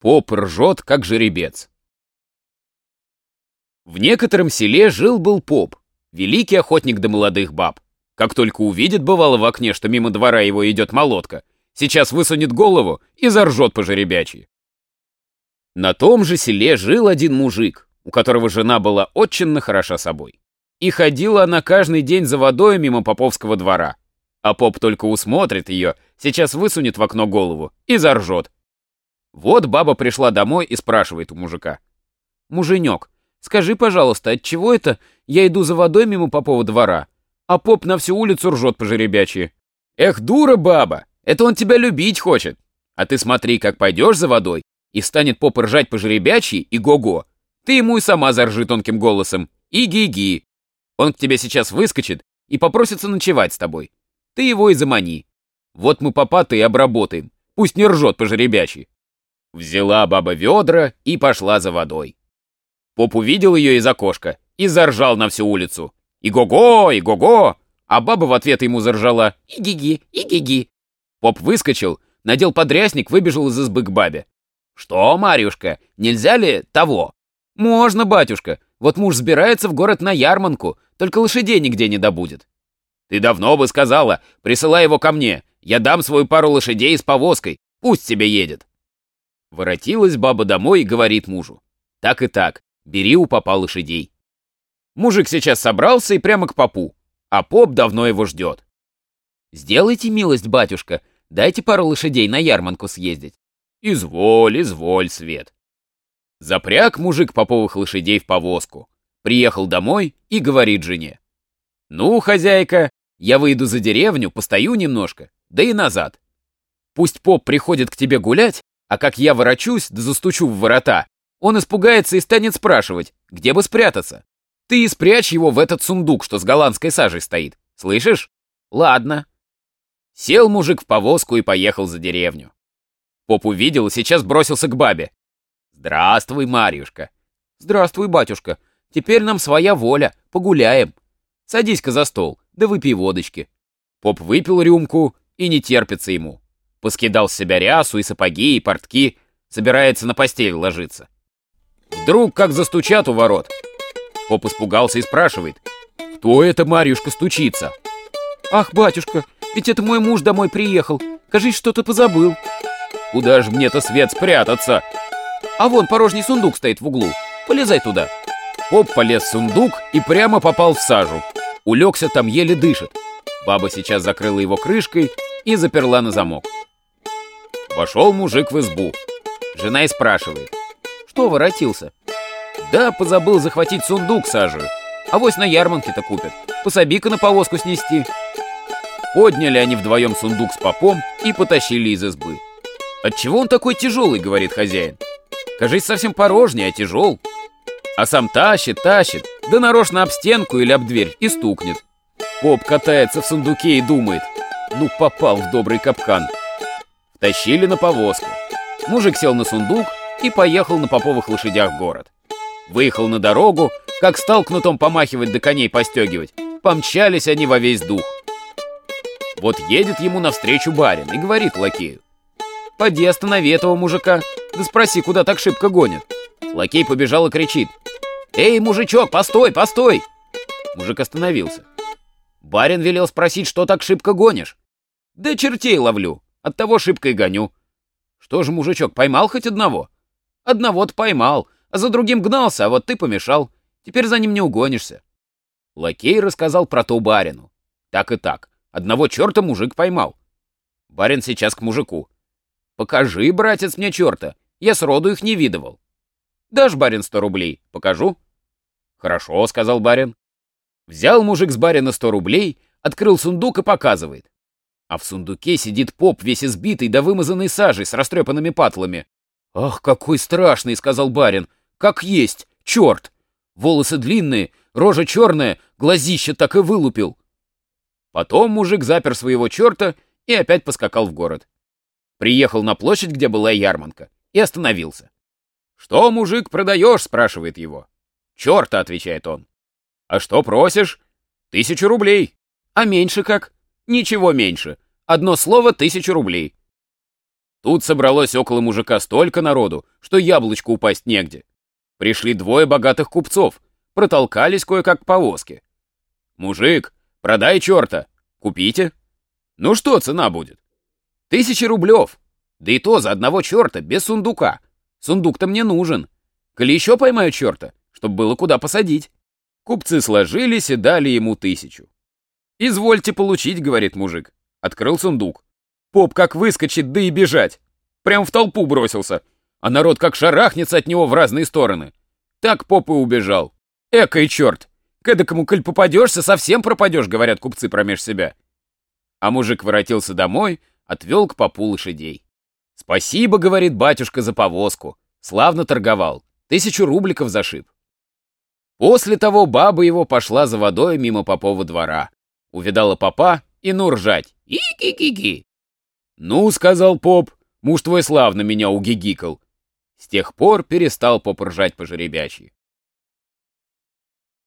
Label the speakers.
Speaker 1: Поп ржет, как жеребец. В некотором селе жил-был поп, великий охотник до молодых баб. Как только увидит, бывало в окне, что мимо двора его идет молотка, сейчас высунет голову и заржет по жеребячьи. На том же селе жил один мужик, у которого жена была очень хороша собой. И ходила она каждый день за водой мимо поповского двора. А поп только усмотрит ее, сейчас высунет в окно голову и заржет, вот баба пришла домой и спрашивает у мужика. «Муженек, скажи, пожалуйста, от чего это я иду за водой мимо попова двора, а поп на всю улицу ржет по жеребячьи?» «Эх, дура баба, это он тебя любить хочет. А ты смотри, как пойдешь за водой, и станет поп ржать по жеребячьи и го-го. Ты ему и сама заржи тонким голосом. И ги-ги. Он к тебе сейчас выскочит и попросится ночевать с тобой. Ты его и замани. Вот мы попа-то и обработаем. Пусть не ржет по жеребячьи. Взяла баба ведра и пошла за водой. Поп увидел ее из окошка и заржал на всю улицу. И-го-го, и-го-го! А баба в ответ ему заржала «И-ги-ги, и-ги-ги». Поп выскочил, надел подрясник, выбежал из избы к бабе. «Что, Марюшка, нельзя ли того?» «Можно, батюшка. Вот муж сбирается в город на ярманку, только лошадей нигде не добудет». «Ты давно бы сказала, присылай его ко мне. Я дам свою пару лошадей с повозкой, пусть себе едет». Воротилась баба домой и говорит мужу. Так и так, бери у попа лошадей. Мужик сейчас собрался и прямо к попу, а поп давно его ждет. Сделайте милость, батюшка, дайте пару лошадей на ярманку съездить. Изволь, изволь, Свет. Запряг мужик поповых лошадей в повозку, приехал домой и говорит жене. Ну, хозяйка, я выйду за деревню, постою немножко, да и назад. Пусть поп приходит к тебе гулять, а как я ворочусь, да застучу в ворота, он испугается и станет спрашивать, где бы спрятаться. Ты и спрячь его в этот сундук, что с голландской сажей стоит. Слышишь? Ладно. Сел мужик в повозку и поехал за деревню. Поп увидел и сейчас бросился к бабе. «Здравствуй, Марьюшка». «Здравствуй, батюшка. Теперь нам своя воля, погуляем. Садись-ка за стол, да выпей водочки». Поп выпил рюмку, и не терпится ему. Поскидал с себя рясу и сапоги, и портки, собирается на постель ложиться. Вдруг как застучат у ворот. Поп испугался и спрашивает, кто это, Марьюшка, стучится? Ах, батюшка, ведь это мой муж домой приехал. Кажись, что-то позабыл. Куда ж мне-то свет спрятаться? А вон порожний сундук стоит в углу. Полезай туда. Поп полез в сундук и прямо попал в сажу. Улегся там, еле дышит. Баба сейчас закрыла его крышкой и заперла на замок. Вошел мужик в избу. Жена и спрашивает. Что воротился? Да, позабыл захватить сундук сажу. А вось на ярмарке-то купят. Пособи-ка на повозку снести. Подняли они вдвоем сундук с попом и потащили из избы. «Отчего он такой тяжелый?» — говорит хозяин. «Кажись, совсем порожний, а тяжел». А сам тащит, тащит, да нарочно об стенку или об дверь и стукнет. Поп катается в сундуке и думает, ну попал в добрый капкан. Тащили на повозку. Мужик сел на сундук и поехал на поповых лошадях в город. Выехал на дорогу, как стал кнутом помахивать да коней постегивать. Помчались они во весь дух. Вот едет ему навстречу барин и говорит лакею. «Поди останови этого мужика, да спроси, куда так шибко гонят». Лакей побежал и кричит. «Эй, мужичок, постой, постой!» Мужик остановился. Барин велел спросить, что так шибко гонишь. «Да чертей ловлю», Оттого шибко и гоню. Что же, мужичок, поймал хоть одного? Одного-то поймал, а за другим гнался, а вот ты помешал. Теперь за ним не угонишься. Лакей рассказал про то барину. Так и так. Одного черта мужик поймал. Барин сейчас к мужику. Покажи, братец, мне черта. Я сроду их не видывал. Дашь, барин, сто рублей? Покажу. Хорошо, сказал барин. Взял мужик с барина сто рублей, открыл сундук и показывает. А в сундуке сидит поп, весь избитый да вымазанный сажей с растрепанными патлами. «Ах, какой страшный!» — сказал барин. «Как есть! Черт! Волосы длинные, рожа черная, глазище так и вылупил!» Потом мужик запер своего черта и опять поскакал в город. Приехал на площадь, где была ярманка, и остановился. «Что, мужик, продаешь?» — спрашивает его. «Черта», — отвечает он. «А что просишь?» «Тысячу рублей». «А меньше как?» Ничего меньше. Одно слово — тысячу рублей. Тут собралось около мужика столько народу, что яблочку упасть негде. Пришли двое богатых купцов, протолкались кое-как к повозке. «Мужик, продай черта, купите». «Ну что цена будет?» «Тысячи рублев, да и то за одного черта, без сундука. Сундук-то мне нужен. Коли еще поймаю черта, чтобы было куда посадить». Купцы сложились и дали ему тысячу. «Извольте получить», — говорит мужик. Открыл сундук. Поп как выскочит, да и бежать. Прям в толпу бросился. А народ как шарахнется от него в разные стороны. Так поп и убежал. Экой черт! К эдакому, коль попадешься, совсем пропадешь, говорят купцы промеж себя. А мужик воротился домой, отвел к попу лошадей. «Спасибо, — говорит батюшка, — за повозку. Славно торговал. Тысячу рубликов зашиб». После того баба его пошла за водой мимо попова двора. Увидала попа и ну ржать. «И-ки-ки-ки!» «Ну, — сказал поп, — муж твой славно меня угигикал». С тех пор перестал поп ржать по жеребячьи.